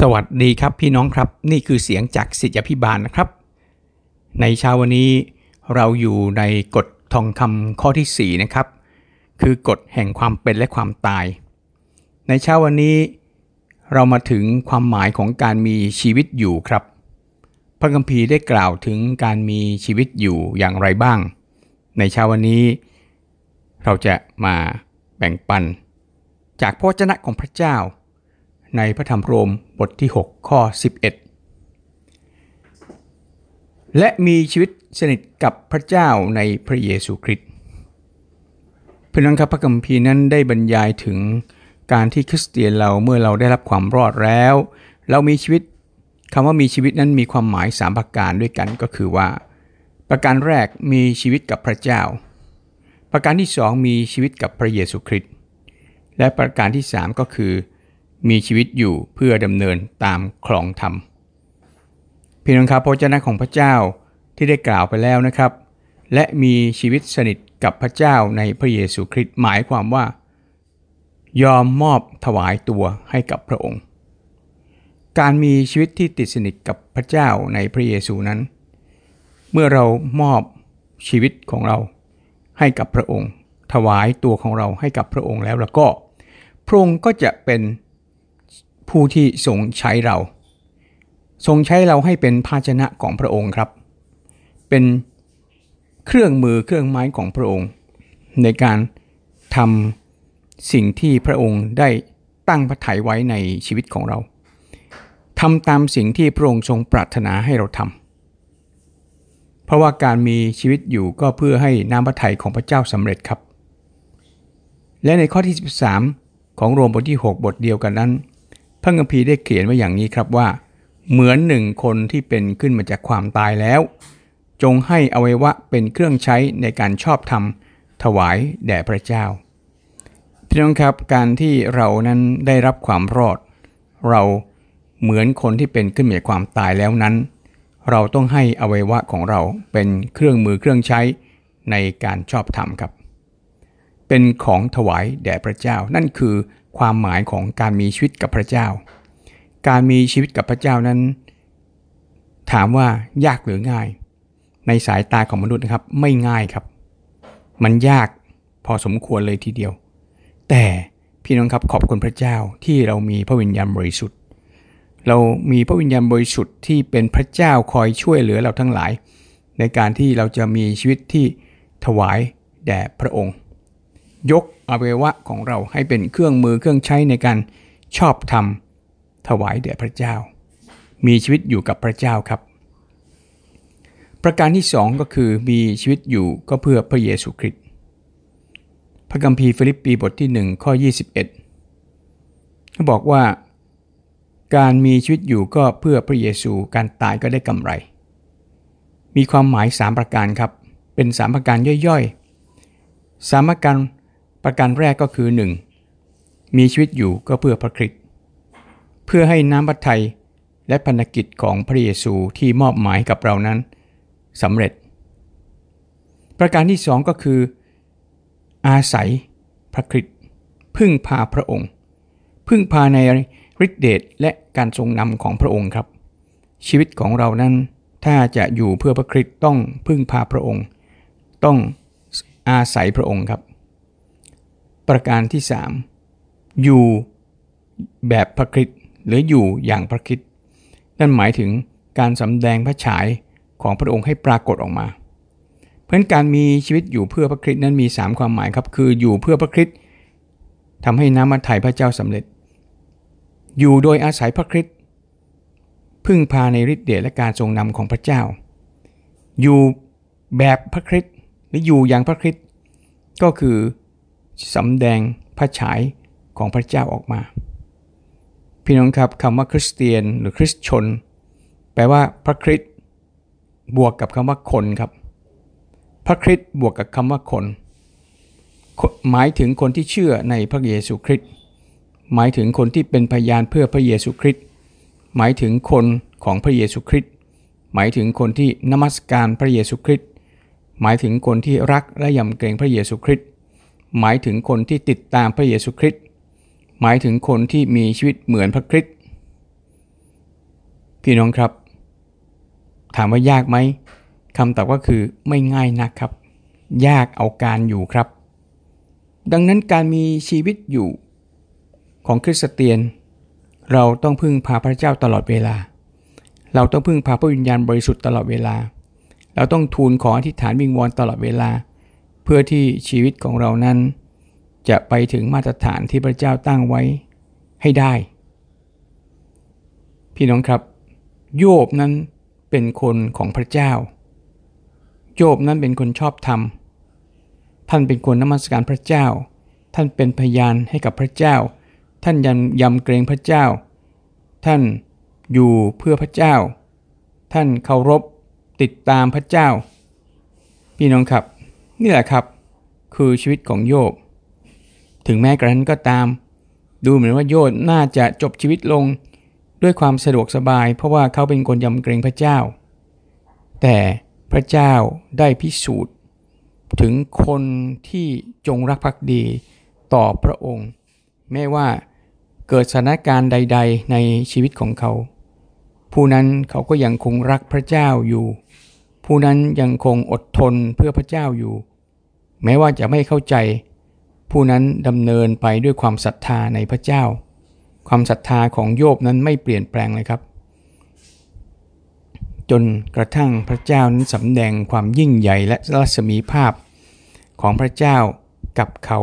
สวัสดีครับพี่น้องครับ นี่คือเสียงจากสิทธิพิบาลนะครับ ในเช้าวันนี้เราอยู่ในกฎทองคำข้อที่ 4 นะครับ คือกฎแห่งความเป็นและความตาย ในเช้าวันนี้เรามาถึงความหมายของการมีชีวิตอยู่ครับ พระคัมภีร์ได้กล่าวถึงการมีชีวิตอยู่อย่างไรบ้าง ในเช้าวันนี้ เราจะมาแบ่งปัน จากพระวจนะของพระเจ้า ในพระธรรมโรมบทที่ 6 ข้อ 11 และมีชีวิตสนิทกับพระเจ้าในพระเยซูคริสต์เพื่อนครับพระคัมภีร์นั้นได้บรรยายถึงการที่คริสเตียนเราเมื่อเราได้รับความรอดแล้ว เรามีชีวิตคำว่ามีชีวิตนั้นมีความหมาย 3 ประการด้วยกันก็คือว่า ประการแรกมีชีวิตกับพระเจ้า ประการที่ 2 มีชีวิตกับพระเยซูคริสต์และประการที่ 3 ก็คือ มีชีวิตอยู่เพื่อดำเนินตามคลองธรรมพี่น้องครับพระเจ้าของพระเจ้าที่ได้กล่าวไปแล้วนะครับ และมีชีวิตสนิทกับพระเจ้าในพระเยซูคริสต์หมายความว่า ยอมมอบถวายตัวให้กับพระองค์ การมีชีวิตที่ติดสนิทกับพระเจ้าในพระเยซูนั้น เมื่อเรามอบชีวิตของเราให้กับพระองค์ ถวายตัวของเราให้กับพระองค์แล้วแล้วก็ พระองค์ก็จะเป็น ผู้ที่ทรงใช้เรา ทรงใช้เราให้เป็นภาชนะของพระองค์ครับ เป็นเครื่องมือเครื่องไม้ของพระองค์ ในการทำสิ่งที่พระองค์ได้ตั้งพระทัยไว้ในชีวิตของเราทำตามสิ่งที่พระองค์ทรงปรารถนาให้เราทำเพราะว่าการมีชีวิตอยู่ก็เพื่อให้น้ำพระทัยของพระเจ้าสำเร็จครับ และในข้อที่ 13 ของโรมบทที่ 6 บทเดียวกันนั้น พระคัมภีร์ได้เขียนไว้อย่างนี้ครับว่า เหมือนหนึ่งคนที่เป็นขึ้นมาจากความตายแล้ว จงให้อวัยวะเป็นเครื่องใช้ในการชอบธรรม ถวายแด่พระเจ้าพี่น้องครับการที่เรานั้นได้รับความรอด เราเหมือนคนที่เป็นขึ้นมาจากความตายแล้วนั้น เราต้องให้อวัยวะของเราเป็นเครื่องมือเครื่องใช้ในการชอบธรรมครับ เป็นของถวายแด่พระเจ้า นั่นคือ ความหมายของการมีชีวิตกับพระเจ้า การมีชีวิตกับพระเจ้านั้น ถามว่ายากหรือง่าย ในสายตาของมนุษย์นะครับไม่ง่ายครับ มันยากพอสมควรเลยทีเดียว แต่พี่น้องครับขอบคุณพระเจ้าที่เรามีพระวิญญาณบริสุทธิ์ เรามีพระวิญญาณบริสุทธิ์ที่เป็นพระเจ้าคอยช่วยเหลือเราทั้งหลาย ในการที่เราจะมีชีวิตที่ถวายแด่พระองค์ ยกอวัยวะของเราให้เป็นเครื่องมือเครื่องใช้ในการชอบธรรม ถวายแด่พระเจ้า มีชีวิตอยู่กับพระเจ้าครับ ประการที่สองก็คือมีชีวิตอยู่ก็เพื่อพระเยซูคริสต์พระคัมภีร์ฟิลิปปีบทที่ 1 ข้อ 21เขาบอกว่าการมีชีวิตอยู่ก็เพื่อพระเยซูการตายก็ได้กำไร มีความหมาย 3 ประการครับ เป็น 3 ประการย่อยๆสามประการ ประการแรกก็คือ 1. มีชีวิตอยู่ก็เพื่อพระคริสต์เพื่อให้น้ำพระทัยและพันธกิจของพระเยซูที่มอบหมายกับเรานั้นสำเร็จ ประการที่2ก็คือ อาศัยพระคริสต์พึ่งพาพระองค์ พึ่งพาในฤทธิเดชและการทรงนำของพระองค์ครับ ชีวิตของเรานั้นถ้าจะอยู่เพื่อพระคริสต์ต้องพึ่งพาพระองค์ ต้องอาศัยพระองค์ครับ ประการที่ 3 อยู่แบบพระคริสต์หรืออยู่อย่างพระคริสต์นั่นหมายถึงการสำแดงพระฉายของพระองค์ให้ปรากฏออกมา เพราะการมีชีวิตอยู่เพื่อพระคริสต์นั้นมี 3 ความหมายครับ คืออยู่เพื่อพระคริสต์ทำให้น้ำมันไถ่พระเจ้าสำเร็จ อยู่โดยอาศัยพระคริสต์พึ่งพาในฤทธิ์เดชและการทรงนำของพระเจ้า อยู่แบบพระคริสต์หรืออยู่อย่างพระคริสต์ก็คือ สำแดงพระฉายของพระเจ้าออกมา พี่น้องครับคำว่าคริสเตียนหรือคริสชน แปลว่าพระคริสต์บวกกับคำว่าคนครับ พระคริสต์บวกกับคำว่าคน หมายถึงคนที่เชื่อในพระเยซูคริสต์หมายถึงคนที่เป็นพยานเพื่อพระเยซูคริสต์หมายถึงคนของพระเยซูคริสต์หมายถึงคนที่นมัสการพระเยซูคริสต์หมายถึงคนที่รักและยำเกรงพระเยซูคริสต์ หมายถึงคนที่ติดตามพระเยซูคริสต์หมายถึงคนที่มีชีวิตเหมือนพระคริสต์พี่น้องครับ ถามว่ายากไหมคำตอบก็คือไม่ง่ายนักครับ ยากเอาการอยู่ครับ ดังนั้นการมีชีวิตอยู่ของคริสเตียน เราต้องพึ่งพาพระเจ้าตลอดเวลา เราต้องพึ่งพาพระวิญญาณบริสุทธิ์ตลอดเวลา เราต้องทูลขออธิษฐานวิงวอนตลอดเวลา เพื่อที่ชีวิตของเรานั้น จะไปถึงมาตรฐานที่พระเจ้าตั้งไว้ให้ได้ พี่น้องครับ โยบนั้นเป็นคนของพระเจ้า โยบนั้นเป็นคนชอบธรรม ท่านเป็นคนนมัสการพระเจ้า ท่านเป็นพยานให้กับพระเจ้า ท่านยำยำเกรงพระเจ้า ท่านอยู่เพื่อพระเจ้า ท่านเคารพติดตามพระเจ้า พี่น้องครับ นี่แหละครับ คือชีวิตของโยบ ถึงแม้กระนั้นก็ตาม ดูเหมือนว่าโยบน่าจะจบชีวิตลงด้วยความสะดวกสบาย เพราะว่าเขาเป็นคนยำเกรงพระเจ้า แต่พระเจ้าได้พิสูจน์ ถึงคนที่จงรักภักดีต่อพระองค์ แม้ว่าเกิดสถานการณ์ใด ๆ ในชีวิตของเขา ผู้นั้นเขาก็ยังคงรักพระเจ้าอยู่ ผู้นั้นยังคงอดทนเพื่อพระเจ้าอยู่ แม้ว่าจะไม่เข้าใจ ผู้นั้นดำเนินไปด้วยความศรัทธาในพระเจ้า ความศรัทธาของโยบนั้นไม่เปลี่ยนแปลงเลยครับ จนกระทั่งพระเจ้านั้นสำแดงความยิ่งใหญ่และรัศมีภาพของพระเจ้ากับเขา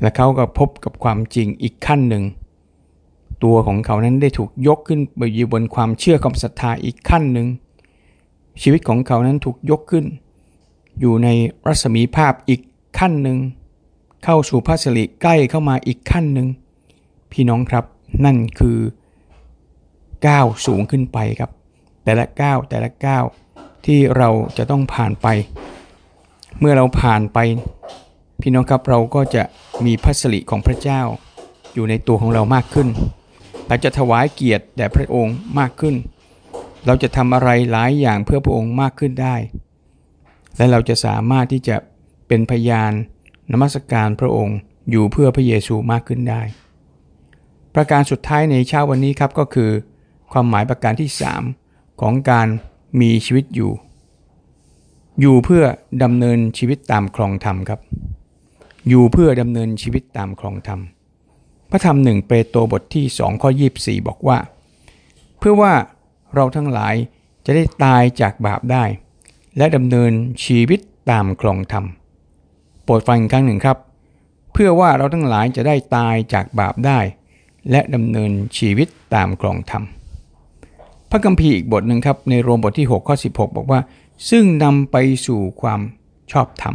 และเขาก็พบกับความจริงอีกขั้นหนึ่ง ตัวของเขานั้นได้ถูกยกขึ้นไปอยู่บนความเชื่อความศรัทธาอีกขั้นหนึ่ง ชีวิตของเขานั้นถูกยกขึ้น อยู่ในรัศมีภาพอีกขั้นหนึ่ง เข้าสู่พระสิริใกล้เข้ามาอีกขั้นหนึ่ง พี่น้องครับนั่นคือก้าวสูงขึ้นไปครับ แต่ละก้าวแต่ละก้าวที่เราจะต้องผ่านไป เมื่อเราผ่านไป พี่น้องครับเราก็จะมีพระสิริของพระเจ้า อยู่ในตัวของเรามากขึ้นเราจะถวายเกียรติแด่พระองค์มากขึ้น เราจะทำอะไรหลายอย่างเพื่อพระองค์มากขึ้นได้ และเราจะสามารถที่จะเป็นพยานนมัสการพระองค์อยู่เพื่อพระเยซูมากขึ้นได้ ประการสุดท้ายในเช้าวันนี้ครับก็คือ ความหมายประการที่ 3 ของการมีชีวิตอยู่ อยู่เพื่อดำเนินชีวิตตามครองธรรมครับ อยู่เพื่อดำเนินชีวิตตามครองธรรม พระธรรมหนึ่งเปโตรบทที่2ข้อ24 บอกว่า เพื่อว่าเราทั้งหลายจะได้ตายจากบาปได้ และดำเนินชีวิตตามครองธรรม โปรดฟังอีกครั้งหนึ่งครับ เพื่อว่าเราทั้งหลายจะได้ตายจากบาปได้ และดำเนินชีวิตตามครองธรรม พระคัมภีร์อีกบทหนึ่งครับในโรมบทที่6ข้อ16 บอกว่า ซึ่งนำไปสู่ความชอบธรรม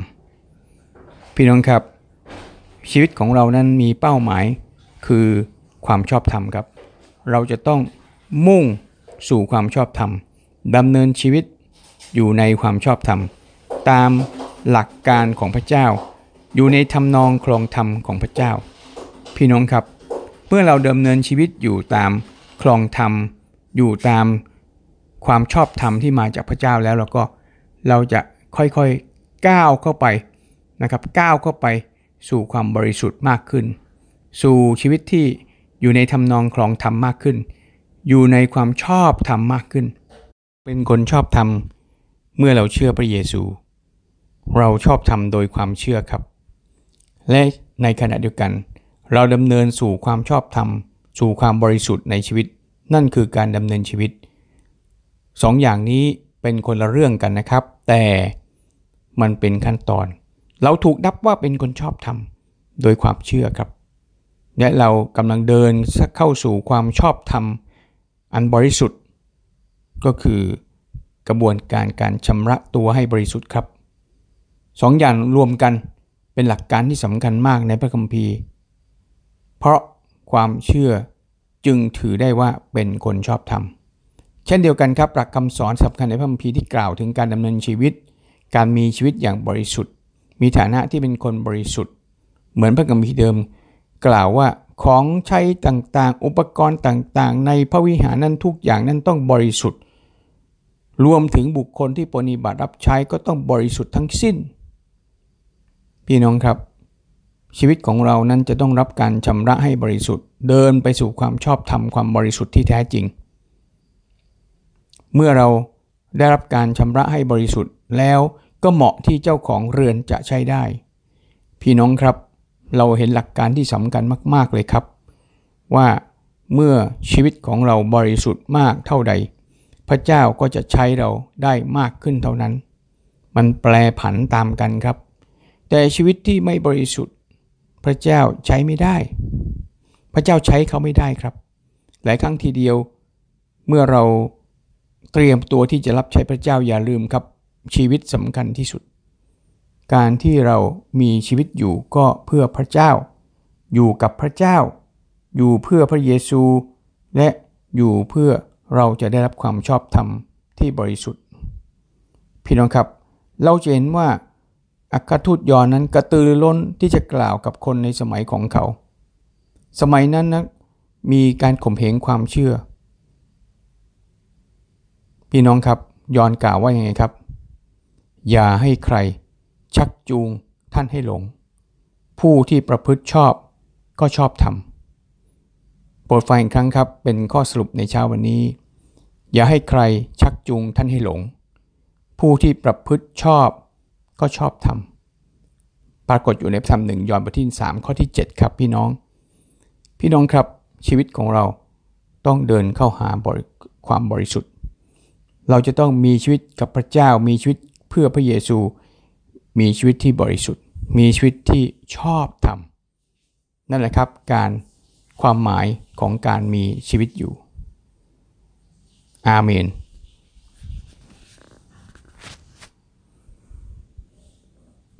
พี่น้องครับ ชีวิตของเรานั้นมีเป้าหมายคือความชอบธรรมครับ เราจะต้องมุ่งสู่ความชอบธรรมดำเนินชีวิต อยู่ในความชอบธรรม ตามหลักการของพระเจ้า อยู่ในทำนองครองธรรมของพระเจ้า พี่น้องครับ เมื่อเราดำเนินชีวิตอยู่ตามครองธรรม อยู่ตามความชอบธรรมที่มาจากพระเจ้าแล้วเราก็เราจะค่อยๆก้าวเข้าไปนะครับก้าวเข้าไปสู่ความบริสุทธิ์มากขึ้น สู่ชีวิตที่อยู่ในทำนองครองธรรมมากขึ้น อยู่ในความชอบธรรมมากขึ้น เป็นคนชอบธรรม เมื่อเราเชื่อพระเยซู เราชอบธรรมโดยความเชื่อครับ และในขณะเดียวกัน เราดำเนินสู่ความชอบธรรม สู่ความบริสุทธิ์ในชีวิต นั่นคือการดำเนินชีวิตสองอย่างนี้เป็นคนละเรื่องกันนะครับ แต่มันเป็นขั้นตอน เราถูกนับว่าเป็นคนชอบธรรมโดยความเชื่อครับ และเรากำลังเดินเข้าสู่ความชอบธรรมอันบริสุทธิ์ ก็คือ กระบวนการการชำระตัวให้บริสุทธิ์ครับสองอย่างรวมกันเป็นหลักการที่สำคัญมากในพระคัมภีร์ เพราะความเชื่อจึงถือได้ว่าเป็นคนชอบธรรม เช่นเดียวกันครับหลักคำสอนสำคัญในพระคัมภีร์ที่กล่าวถึงการดำเนินชีวิต การมีชีวิตอย่างบริสุทธิ์ มีฐานะที่เป็นคนบริสุทธิ์ เหมือนพระคัมภีร์เดิม กล่าวว่าของใช้ต่างๆ อุปกรณ์ต่างๆ ในพระวิหารนั้นทุกอย่างนั้นต้องบริสุทธิ์ รวมถึงบุคคลที่ปฏิบัติรับใช้ก็ต้องบริสุทธิ์ทั้งสิ้น พี่น้องครับ ชีวิตของเรานั้นจะต้องรับการชำระให้บริสุทธิ์ เดินไปสู่ความชอบธรรมความบริสุทธิ์ที่แท้จริง เมื่อเราได้รับการชำระให้บริสุทธิ์แล้วก็เหมาะที่เจ้าของเรือนจะใช้ได้ พี่น้องครับ เราเห็นหลักการที่สำคัญมาก ๆ เลยครับ ว่าเมื่อชีวิตของเราบริสุทธิ์มากเท่าใด พระเจ้าก็จะใช้เราได้มากขึ้นเท่านั้น มันแปลผันตามกันครับ แต่ชีวิตที่ไม่บริสุทธิ์ พระเจ้าใช้ไม่ได้ พระเจ้าใช้เขาไม่ได้ครับ หลายครั้งทีเดียว เมื่อเราเตรียมตัวที่จะรับใช้พระเจ้าอย่าลืมครับ ชีวิตสำคัญที่สุด การที่เรามีชีวิตอยู่ก็เพื่อพระเจ้า อยู่กับพระเจ้า อยู่เพื่อพระเยซู และอยู่เพื่อ เราจะได้รับความชอบธรรมที่บริสุทธิ์ พี่น้องครับ เราจะเห็นว่าอัครทูตยอนนั้นกระตือรือร้นที่จะกล่าวกับคนในสมัยของเขา สมัยนั้นนะมีการข่มเหงความเชื่อ พี่น้องครับยอนกล่าวว่ายังไงครับ อย่าให้ใครชักจูงท่านให้หลง ผู้ที่ประพฤติชอบก็ชอบทำโปรดฟังอีกครั้งครับ เป็นข้อสรุปในเช้าวันนี้ อย่าให้ใครชักจูงท่านให้หลง ผู้ที่ประพฤติชอบก็ชอบทำปรากฏอยู่ในพระธรรมหนึ่งยอห์นบทที่3ข้อที่ 7 ครับพี่น้อง พี่น้องครับชีวิตของเราต้องเดินเข้าหาความบริสุทธิ์ เราจะต้องมีชีวิตกับพระเจ้ามีชีวิตเพื่อพระเยซู มีชีวิตที่บริสุทธิ์ มีชีวิตที่ชอบธรรมนั่นแหละครับการความหมายของการมีชีวิตอยู่ อาเมน